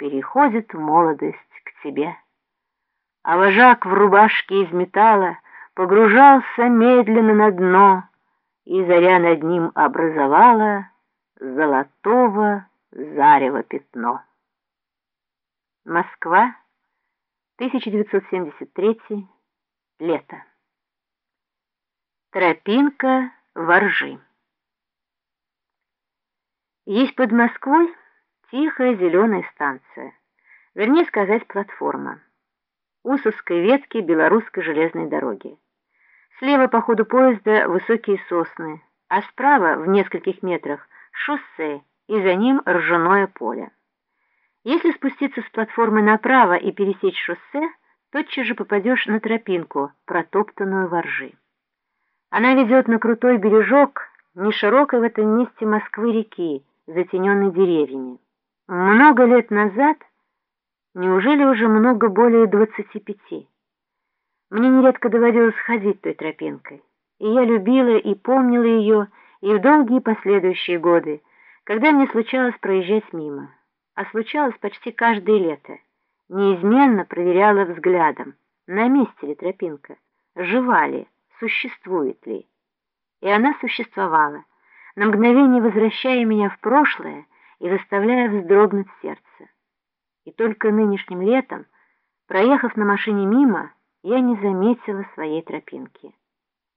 переходит молодость к тебе. А вожак в рубашке из металла погружался медленно на дно, и заря над ним образовала золотого зарево пятно. Москва, 1973, лето. Тропинка воржи. Есть под Москвой тихая зеленая станция, вернее сказать, платформа, Усовской ветки белорусской железной дороги. Слева по ходу поезда высокие сосны, а справа, в нескольких метрах, шоссе и за ним ржаное поле. Если спуститься с платформы направо и пересечь шоссе, тотчас же попадешь на тропинку, протоптанную воржи. Она ведет на крутой бережок неширокой в этом месте Москвы-реки, затененной деревьями. Много лет назад, неужели уже много более двадцати пяти, мне нередко доводилось ходить той тропинкой, и я любила и помнила ее и в долгие последующие годы, когда мне случалось проезжать мимо, а случалось почти каждое лето, неизменно проверяла взглядом, на месте ли тропинка, жива ли, существует ли. И она существовала, на мгновение возвращая меня в прошлое и заставляя вздрогнуть сердце. И только нынешним летом, проехав на машине мимо, я не заметила своей тропинки.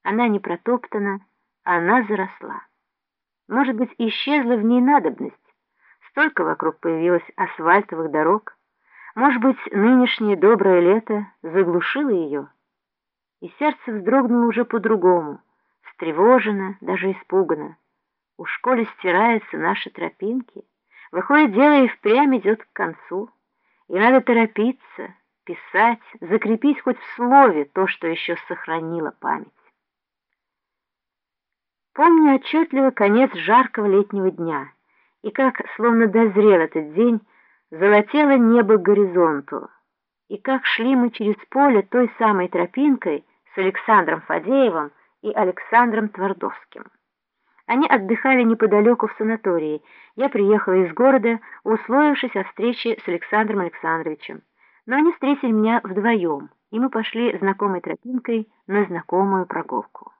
Она не протоптана, она заросла. Может быть, исчезла в ней надобность. Столько вокруг появилось асфальтовых дорог. Может быть, нынешнее доброе лето заглушило ее и сердце вздрогнуло уже по-другому, встревожено, даже испуганно. У школе стираются наши тропинки. Выходит, дело и впрямь идет к концу, и надо торопиться, писать, закрепить хоть в слове то, что еще сохранила память. Помню отчетливо конец жаркого летнего дня, и как, словно дозрел этот день, золотело небо к горизонту, и как шли мы через поле той самой тропинкой, с Александром Фадеевым и Александром Твардовским. Они отдыхали неподалеку в санатории. Я приехала из города, условившись о встрече с Александром Александровичем. Но они встретили меня вдвоем, и мы пошли знакомой тропинкой на знакомую прогулку.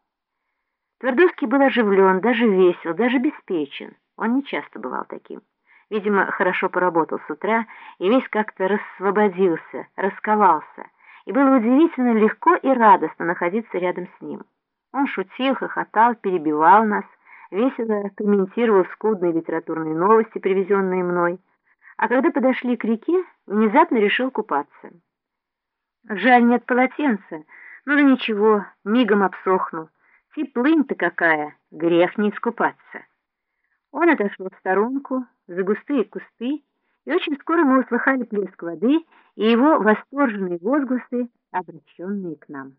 Твардовский был оживлен, даже весел, даже беспечен. Он не часто бывал таким. Видимо, хорошо поработал с утра и весь как-то рассвободился, расковался и было удивительно легко и радостно находиться рядом с ним. Он шутил, хохотал, перебивал нас, весело комментировал скудные литературные новости, привезенные мной, а когда подошли к реке, внезапно решил купаться. Жаль, нет полотенца, ну да ничего, мигом обсохну. Теплынь-то какая, грех не искупаться. Он отошел в сторонку, за густые кусты, и очень скоро мы услыхали плеск воды и его восторженные возгласы, обращенные к нам.